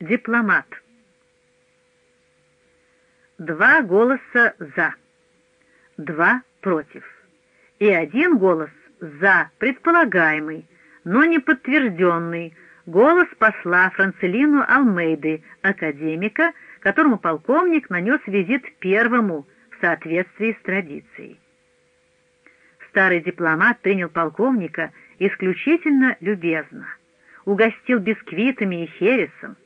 Дипломат. Два голоса «за», два «против» и один голос «за» предполагаемый, но не подтвержденный, голос посла Францелину Алмейды, академика, которому полковник нанес визит первому в соответствии с традицией. Старый дипломат принял полковника исключительно любезно, угостил бисквитами и хересом,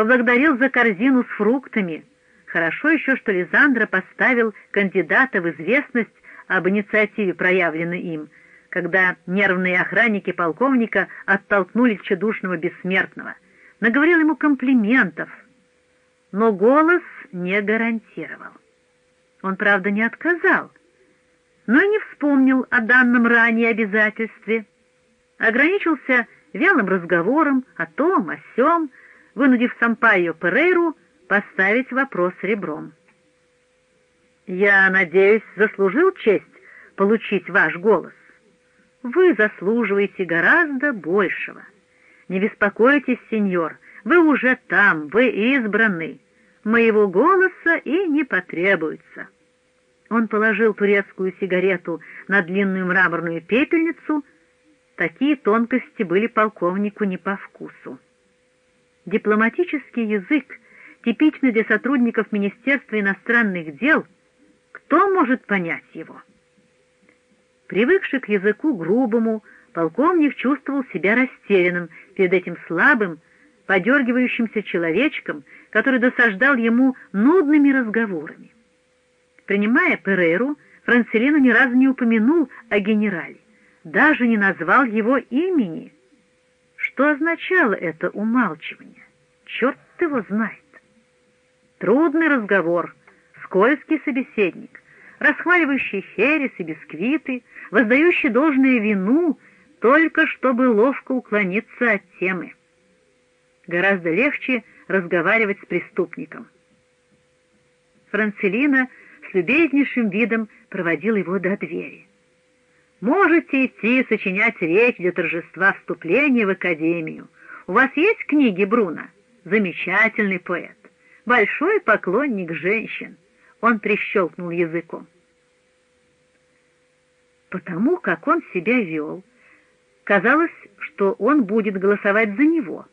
поблагодарил за корзину с фруктами. Хорошо еще, что Лизандра поставил кандидата в известность об инициативе, проявленной им, когда нервные охранники полковника оттолкнули тщедушного бессмертного, наговорил ему комплиментов, но голос не гарантировал. Он, правда, не отказал, но и не вспомнил о данном ранее обязательстве, ограничился вялым разговором о том, о сём, вынудив Сампайо Перейру поставить вопрос ребром. «Я, надеюсь, заслужил честь получить ваш голос. Вы заслуживаете гораздо большего. Не беспокойтесь, сеньор, вы уже там, вы избраны. Моего голоса и не потребуется». Он положил турецкую сигарету на длинную мраморную пепельницу. Такие тонкости были полковнику не по вкусу. Дипломатический язык, типичный для сотрудников Министерства иностранных дел, кто может понять его? Привыкший к языку грубому, полковник чувствовал себя растерянным перед этим слабым, подергивающимся человечком, который досаждал ему нудными разговорами. Принимая Перейру, Францелино ни разу не упомянул о генерале, даже не назвал его имени. Что означало это умалчивание? Черт его знает. Трудный разговор, скользкий собеседник, расхваливающий херес и бисквиты, воздающий должное вину, только чтобы ловко уклониться от темы. Гораздо легче разговаривать с преступником. Францелина с любезнейшим видом проводил его до двери. «Можете идти сочинять речь для торжества вступления в академию. У вас есть книги Бруно? Замечательный поэт, большой поклонник женщин». Он прищелкнул языком. Потому как он себя вел, казалось, что он будет голосовать за него,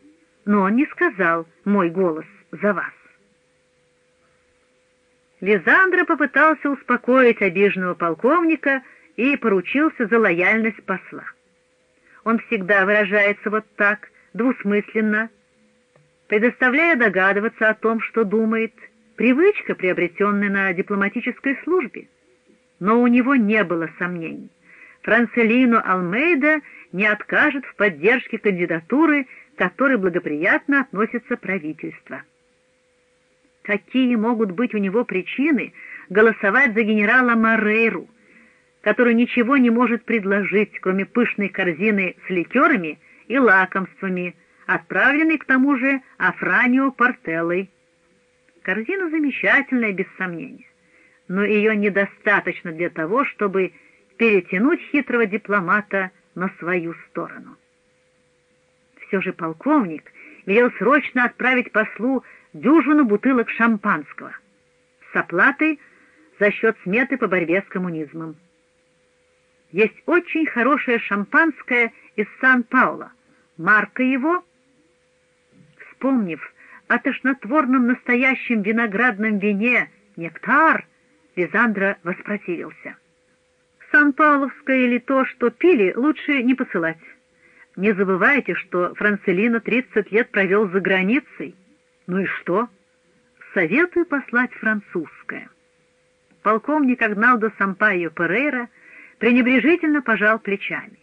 но он не сказал «мой голос за вас». Лизандра попытался успокоить обиженного полковника и поручился за лояльность посла. Он всегда выражается вот так, двусмысленно, предоставляя догадываться о том, что думает, привычка, приобретенная на дипломатической службе. Но у него не было сомнений. Францелино Алмейда не откажет в поддержке кандидатуры, к которой благоприятно относится правительство. Какие могут быть у него причины голосовать за генерала Морейру, который ничего не может предложить, кроме пышной корзины с ликерами и лакомствами, отправленной к тому же Афранио Портеллой. Корзина замечательная, без сомнения, но ее недостаточно для того, чтобы перетянуть хитрого дипломата на свою сторону. Все же полковник велел срочно отправить послу дюжину бутылок шампанского с оплатой за счет сметы по борьбе с коммунизмом. Есть очень хорошее шампанское из Сан-Паула. Марка его, вспомнив о тошнотворном настоящем виноградном вине «Нектар», Лизандра воспротивился. Сан-Пауловское или то, что пили, лучше не посылать. Не забывайте, что Францелино 30 лет провел за границей. Ну и что? Советую послать французское. Полковник Агналдо Сампайо Перейра пренебрежительно пожал плечами.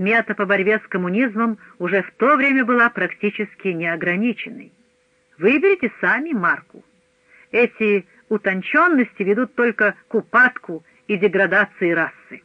Смета по борьбе с коммунизмом уже в то время была практически неограниченной. Выберите сами марку. Эти утонченности ведут только к упадку и деградации расы.